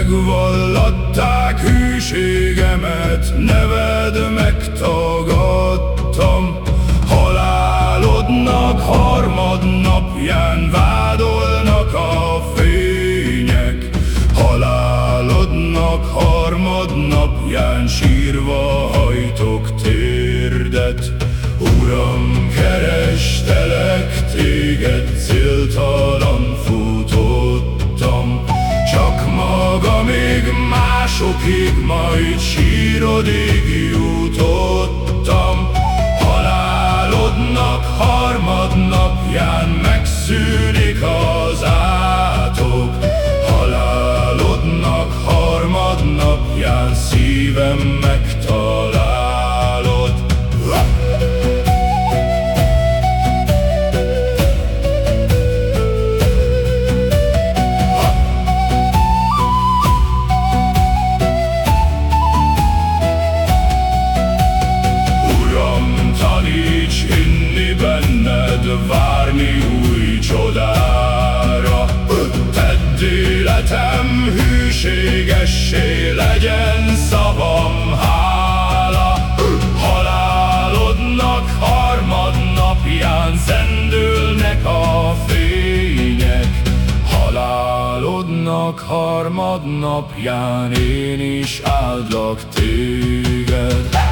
Megvallatták hűségemet, neved megtagadtam. Halálodnak harmadnapján vádolnak a fények. Halálodnak harmadnapján sírva hajtok térdet. Uram, kerestelek téged, céltal. Magamig másokig, majd sírodig jutottam. Halálodnak harmadnapján megszűnik az átok. Halálodnak harmadnapján szívem megtalálod várni új csodára. Tedd életem hűségessé, legyen szavam hála. Halálodnak harmadnapján zendülnek a fények. Halálodnak harmadnapján én is áldlak téged